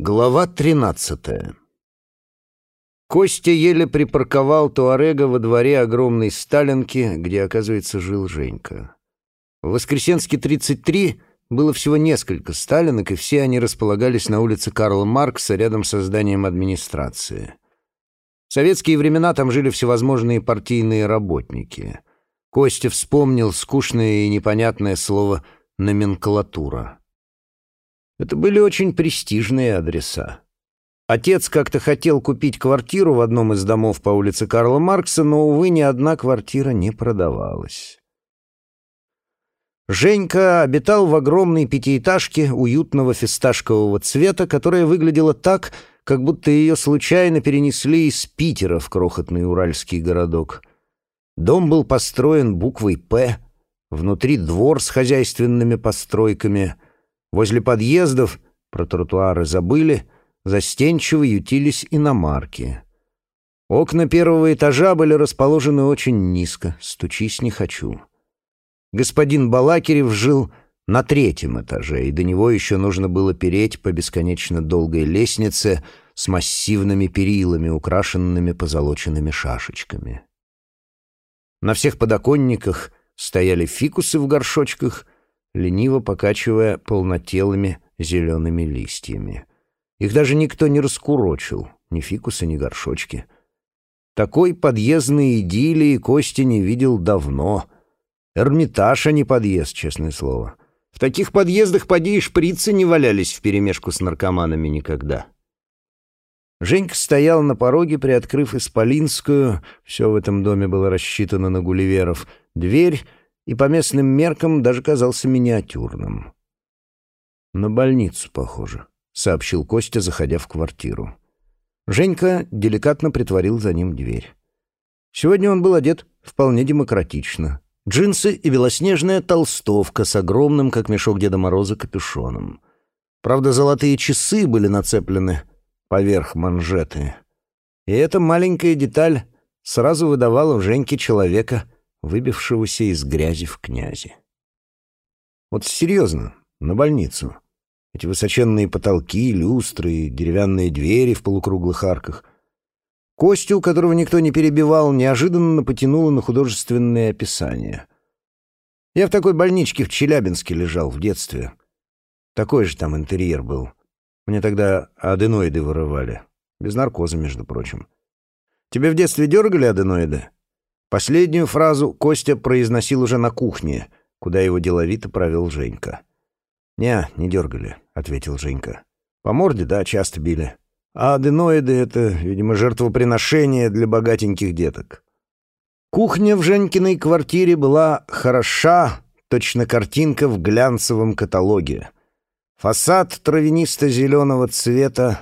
Глава тринадцатая Костя еле припарковал Туарега во дворе огромной Сталинки, где, оказывается, жил Женька. В Воскресенске 33 было всего несколько Сталинок, и все они располагались на улице Карла Маркса рядом со зданием администрации. В советские времена там жили всевозможные партийные работники. Костя вспомнил скучное и непонятное слово «номенклатура». Это были очень престижные адреса. Отец как-то хотел купить квартиру в одном из домов по улице Карла Маркса, но, увы, ни одна квартира не продавалась. Женька обитал в огромной пятиэтажке уютного фисташкового цвета, которая выглядела так, как будто ее случайно перенесли из Питера в крохотный уральский городок. Дом был построен буквой «П», внутри двор с хозяйственными постройками — Возле подъездов, про тротуары забыли, застенчиво ютились иномарки. Окна первого этажа были расположены очень низко, стучись не хочу. Господин Балакирев жил на третьем этаже, и до него еще нужно было переть по бесконечно долгой лестнице с массивными перилами, украшенными позолоченными шашечками. На всех подоконниках стояли фикусы в горшочках — лениво покачивая полнотелыми зелеными листьями. Их даже никто не раскурочил, ни фикусы, ни горшочки. Такой подъездной идиллии Костя не видел давно. Эрмитаж, а не подъезд, честное слово. В таких подъездах, поди и шприцы не валялись вперемешку с наркоманами никогда. Женька стоял на пороге, приоткрыв исполинскую, все в этом доме было рассчитано на гулливеров, дверь и по местным меркам даже казался миниатюрным. «На больницу похоже», — сообщил Костя, заходя в квартиру. Женька деликатно притворил за ним дверь. Сегодня он был одет вполне демократично. Джинсы и белоснежная толстовка с огромным, как мешок Деда Мороза, капюшоном. Правда, золотые часы были нацеплены поверх манжеты. И эта маленькая деталь сразу выдавала в Женьке человека — выбившегося из грязи в князи. Вот серьезно, на больницу. Эти высоченные потолки, люстры, деревянные двери в полукруглых арках. Костю, которого никто не перебивал, неожиданно потянуло на художественные описания. Я в такой больничке в Челябинске лежал в детстве. Такой же там интерьер был. Мне тогда аденоиды вырывали. Без наркоза, между прочим. Тебе в детстве дергали аденоиды? Последнюю фразу Костя произносил уже на кухне, куда его деловито провел Женька. «Не, не дергали», — ответил Женька. «По морде, да, часто били. А аденоиды — это, видимо, жертвоприношение для богатеньких деток». Кухня в Женькиной квартире была хороша, точно картинка в глянцевом каталоге. Фасад травянисто-зеленого цвета,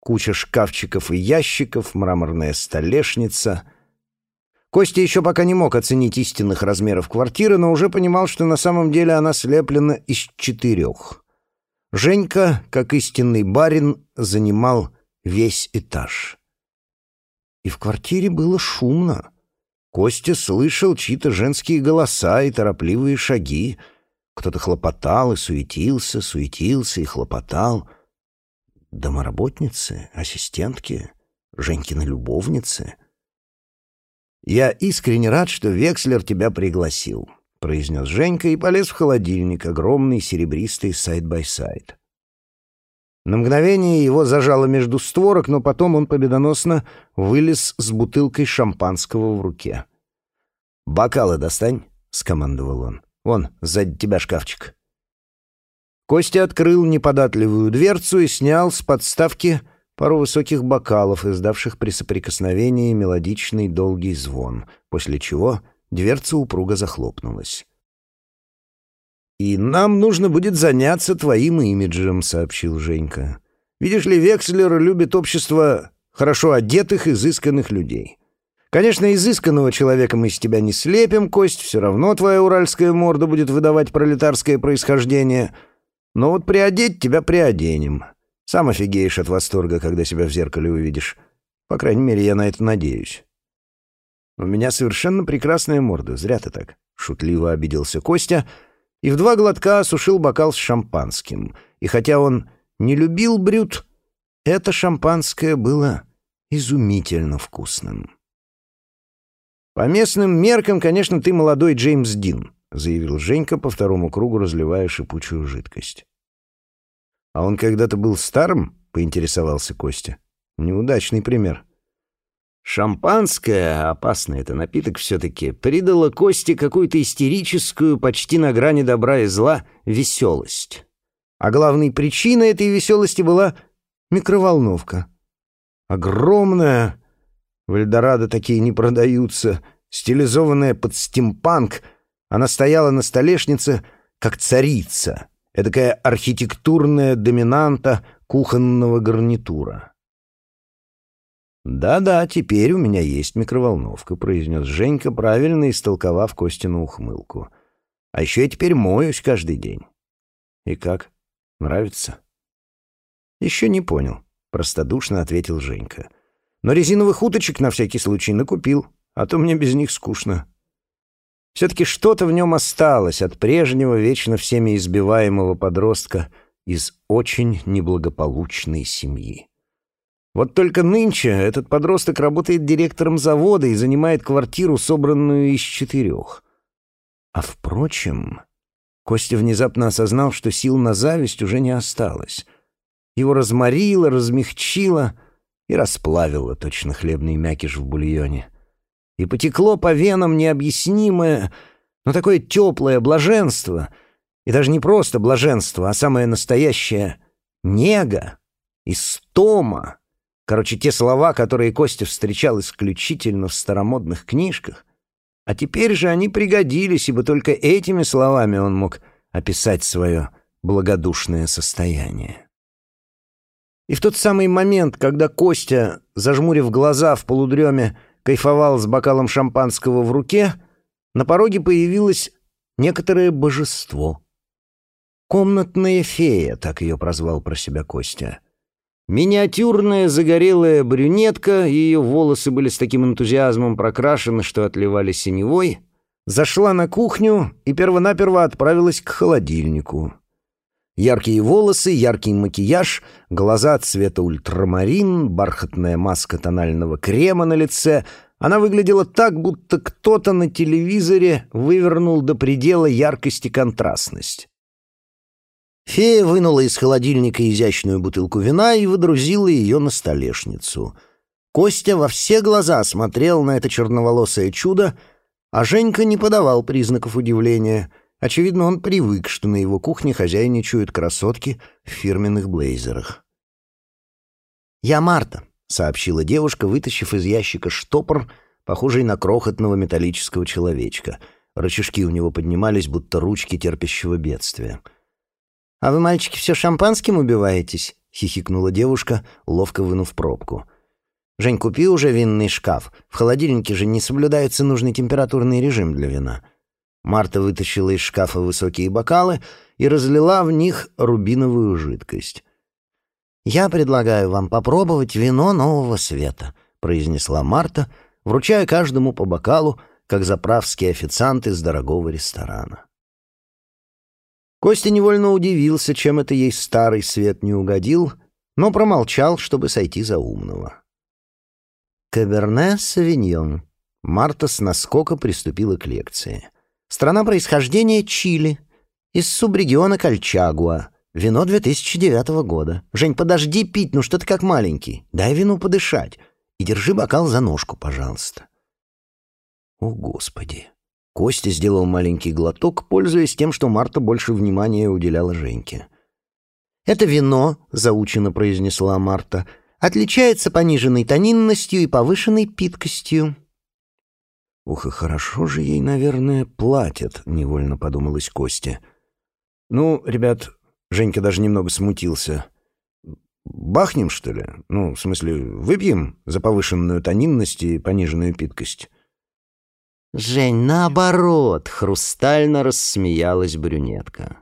куча шкафчиков и ящиков, мраморная столешница — Костя еще пока не мог оценить истинных размеров квартиры, но уже понимал, что на самом деле она слеплена из четырех. Женька, как истинный барин, занимал весь этаж. И в квартире было шумно. Костя слышал чьи-то женские голоса и торопливые шаги. Кто-то хлопотал и суетился, суетился и хлопотал. Домоработницы, ассистентки, Женькины любовницы — «Я искренне рад, что Векслер тебя пригласил», — произнес Женька и полез в холодильник, огромный серебристый сайд-бай-сайд. На мгновение его зажало между створок, но потом он победоносно вылез с бутылкой шампанского в руке. «Бокалы достань», — скомандовал он. «Вон, сзади тебя шкафчик». Костя открыл неподатливую дверцу и снял с подставки пару высоких бокалов, издавших при соприкосновении мелодичный долгий звон, после чего дверца упруго захлопнулась. «И нам нужно будет заняться твоим имиджем», — сообщил Женька. «Видишь ли, Векслер любит общество хорошо одетых, изысканных людей. Конечно, изысканного человека мы из тебя не слепим, Кость, все равно твоя уральская морда будет выдавать пролетарское происхождение, но вот приодеть тебя приоденем». Сам офигеешь от восторга, когда себя в зеркале увидишь. По крайней мере, я на это надеюсь. У меня совершенно прекрасная морда, зря ты так. Шутливо обиделся Костя и в два глотка осушил бокал с шампанским. И хотя он не любил Брют, это шампанское было изумительно вкусным. «По местным меркам, конечно, ты молодой Джеймс Дин», — заявил Женька по второму кругу, разливая шипучую жидкость. «А он когда-то был старым?» — поинтересовался Костя. «Неудачный пример». Шампанское, опасный это напиток все-таки, придало Косте какую-то истерическую, почти на грани добра и зла, веселость. А главной причиной этой веселости была микроволновка. Огромная, в Эльдорадо такие не продаются, стилизованная под стимпанк, она стояла на столешнице, как царица, эдакая архитектурная доминанта кухонного гарнитура. «Да-да, теперь у меня есть микроволновка», — произнес Женька, правильно истолковав Костину ухмылку. «А еще я теперь моюсь каждый день». «И как? Нравится?» «Еще не понял», — простодушно ответил Женька. «Но резиновых уточек на всякий случай накупил, а то мне без них скучно». Все-таки что-то в нем осталось от прежнего, вечно всеми избиваемого подростка из очень неблагополучной семьи. Вот только нынче этот подросток работает директором завода и занимает квартиру, собранную из четырех. А впрочем, Костя внезапно осознал, что сил на зависть уже не осталось. Его разморило, размягчило и расплавило точно хлебный мякиш в бульоне. И потекло по венам необъяснимое, но такое теплое блаженство, и даже не просто блаженство, а самое настоящее — нега, истома. Короче, те слова, которые Костя встречал исключительно в старомодных книжках. А теперь же они пригодились, ибо только этими словами он мог описать свое благодушное состояние. И в тот самый момент, когда Костя, зажмурив глаза в полудреме, кайфовал с бокалом шампанского в руке, на пороге появилось некоторое божество. «Комнатная фея», — так ее прозвал про себя Костя. Миниатюрная загорелая брюнетка, ее волосы были с таким энтузиазмом прокрашены, что отливали синевой, зашла на кухню и первонаперво отправилась к холодильнику. Яркие волосы, яркий макияж, глаза цвета ультрамарин, бархатная маска тонального крема на лице. Она выглядела так, будто кто-то на телевизоре вывернул до предела яркость и контрастность. Фея вынула из холодильника изящную бутылку вина и выдрузила ее на столешницу. Костя во все глаза смотрел на это черноволосое чудо, а Женька не подавал признаков удивления. Очевидно, он привык, что на его кухне хозяйничают красотки в фирменных блейзерах. «Я Марта», — сообщила девушка, вытащив из ящика штопор, похожий на крохотного металлического человечка. Рычажки у него поднимались, будто ручки терпящего бедствия — «А вы, мальчики, все шампанским убиваетесь?» — хихикнула девушка, ловко вынув пробку. «Жень, купи уже винный шкаф. В холодильнике же не соблюдается нужный температурный режим для вина». Марта вытащила из шкафа высокие бокалы и разлила в них рубиновую жидкость. «Я предлагаю вам попробовать вино нового света», — произнесла Марта, вручая каждому по бокалу, как заправский официант из дорогого ресторана. Костя невольно удивился, чем это ей старый свет не угодил, но промолчал, чтобы сойти за умного. Каберне Савиньон. Марта с наскока приступила к лекции. Страна происхождения Чили. Из субрегиона Кальчагуа. Вино 2009 года. Жень, подожди пить, ну что ты как маленький. Дай вину подышать. И держи бокал за ножку, пожалуйста. О, Господи! Костя сделал маленький глоток, пользуясь тем, что Марта больше внимания уделяла Женьке. «Это вино», — заучено произнесла Марта, — «отличается пониженной тонинностью и повышенной питкостью». «Ух, и хорошо же ей, наверное, платят», — невольно подумалась Костя. «Ну, ребят...» — Женька даже немного смутился. «Бахнем, что ли? Ну, в смысле, выпьем за повышенную тонинность и пониженную питкость?» «Жень, наоборот!» — хрустально рассмеялась брюнетка.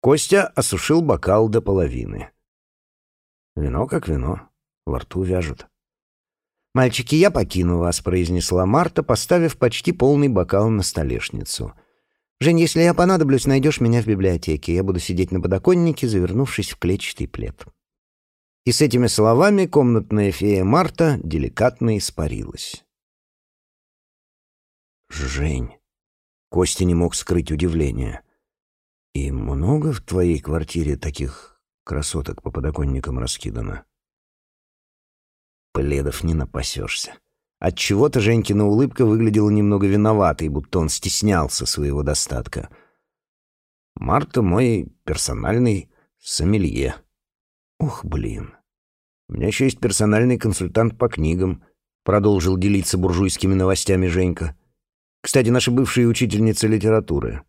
Костя осушил бокал до половины. «Вино как вино, во рту вяжет». «Мальчики, я покину вас», — произнесла Марта, поставив почти полный бокал на столешницу. «Жень, если я понадоблюсь, найдешь меня в библиотеке. Я буду сидеть на подоконнике, завернувшись в клетчатый плед». И с этими словами комнатная фея Марта деликатно испарилась. «Жень!» Костя не мог скрыть удивление. «И много в твоей квартире таких красоток по подоконникам раскидано?» Пледов не напасешься. Отчего-то Женькина улыбка выглядела немного виноватой, будто он стеснялся своего достатка. «Марта мой персональный сомелье». «Ух, блин. У меня еще есть персональный консультант по книгам», — продолжил делиться буржуйскими новостями Женька. «Кстати, наша бывшая учительница литературы.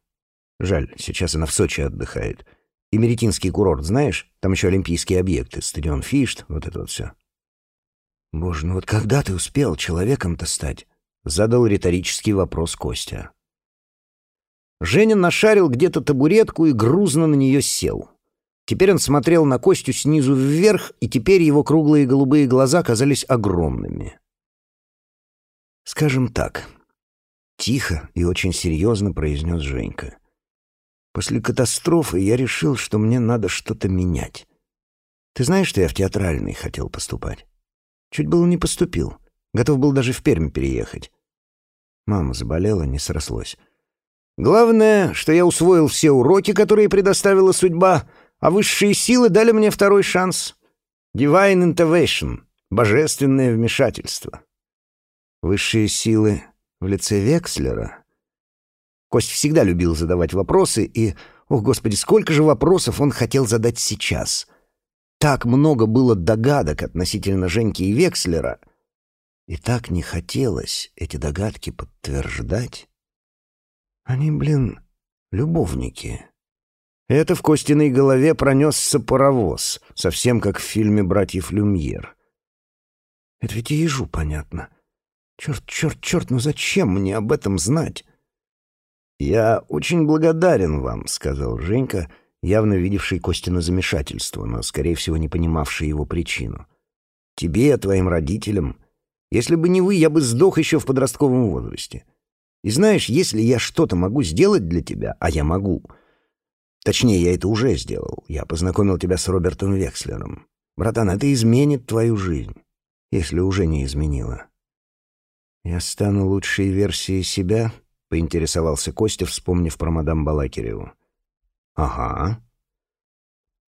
Жаль, сейчас она в Сочи отдыхает. Имеретинский курорт, знаешь? Там еще олимпийские объекты, стадион Фишт, вот это вот все». «Боже, ну вот когда ты успел человеком-то стать?» — задал риторический вопрос Костя. Женя нашарил где-то табуретку и грузно на нее сел. Теперь он смотрел на Костю снизу вверх, и теперь его круглые голубые глаза казались огромными. «Скажем так», — тихо и очень серьезно произнес Женька. «После катастрофы я решил, что мне надо что-то менять. Ты знаешь, что я в театральный хотел поступать? Чуть было не поступил. Готов был даже в Пермь переехать. Мама заболела, не срослось. Главное, что я усвоил все уроки, которые предоставила судьба, а высшие силы дали мне второй шанс. Divine Intervention — божественное вмешательство. Высшие силы в лице Векслера. Кость всегда любил задавать вопросы, и, ох, господи, сколько же вопросов он хотел задать сейчас. Так много было догадок относительно Женьки и Векслера, и так не хотелось эти догадки подтверждать. Они, блин, любовники. Это в Костиной голове пронесся паровоз, совсем как в фильме «Братьев Люмьер». Это ведь и ежу понятно. Черт, черт, черт, ну зачем мне об этом знать? «Я очень благодарен вам», — сказал Женька, явно видевший Костина замешательство, но, скорее всего, не понимавший его причину. «Тебе, твоим родителям. Если бы не вы, я бы сдох еще в подростковом возрасте. И знаешь, если я что-то могу сделать для тебя, а я могу, Точнее, я это уже сделал. Я познакомил тебя с Робертом Векслером. Братан, это изменит твою жизнь, если уже не изменило. Я стану лучшей версией себя, поинтересовался Костя, вспомнив про мадам Балакиреву. Ага.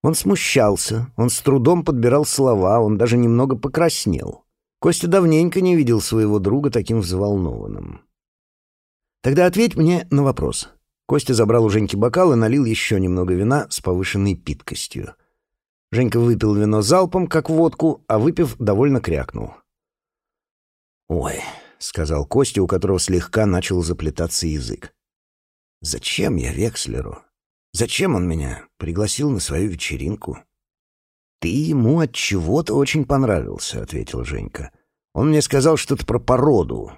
Он смущался, он с трудом подбирал слова, он даже немного покраснел. Костя давненько не видел своего друга таким взволнованным. Тогда ответь мне на вопрос. Костя забрал у Женьки бокал и налил еще немного вина с повышенной питкостью. Женька выпил вино залпом, как водку, а выпив, довольно крякнул. «Ой», — сказал Костя, у которого слегка начал заплетаться язык. «Зачем я Векслеру? Зачем он меня пригласил на свою вечеринку?» «Ты ему от чего-то очень понравился», — ответил Женька. «Он мне сказал что-то про породу.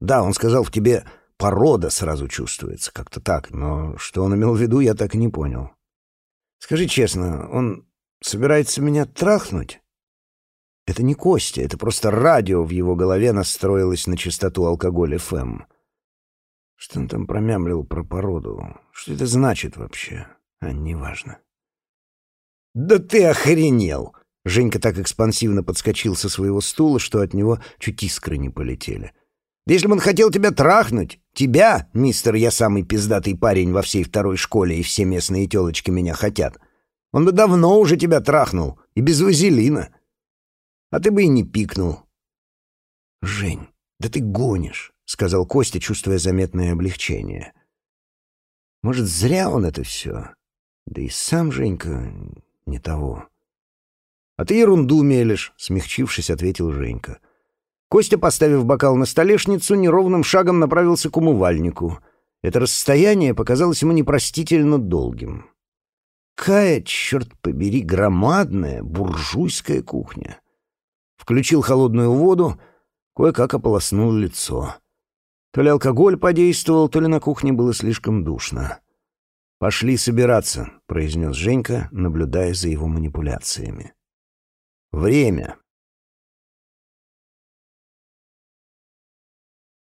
Да, он сказал в тебе порода сразу чувствуется, как-то так, но что он имел в виду, я так и не понял. Скажи честно, он собирается меня трахнуть? Это не Костя, это просто радио в его голове настроилось на частоту алкоголя ФМ. Что он там промямлил про породу? Что это значит вообще? А, неважно. «Да ты охренел!» Женька так экспансивно подскочил со своего стула, что от него чуть искры не полетели. Да если бы он хотел тебя трахнуть, тебя, мистер, я самый пиздатый парень во всей второй школе, и все местные телочки меня хотят, он бы давно уже тебя трахнул, и без вазелина. А ты бы и не пикнул. «Жень, да ты гонишь», — сказал Костя, чувствуя заметное облегчение. «Может, зря он это все? Да и сам Женька не того». «А ты ерунду мелешь», — смягчившись, ответил Женька. Костя, поставив бокал на столешницу, неровным шагом направился к умывальнику. Это расстояние показалось ему непростительно долгим. Кая, черт побери, громадная буржуйская кухня. Включил холодную воду, кое-как ополоснул лицо. То ли алкоголь подействовал, то ли на кухне было слишком душно. «Пошли собираться», — произнес Женька, наблюдая за его манипуляциями. «Время».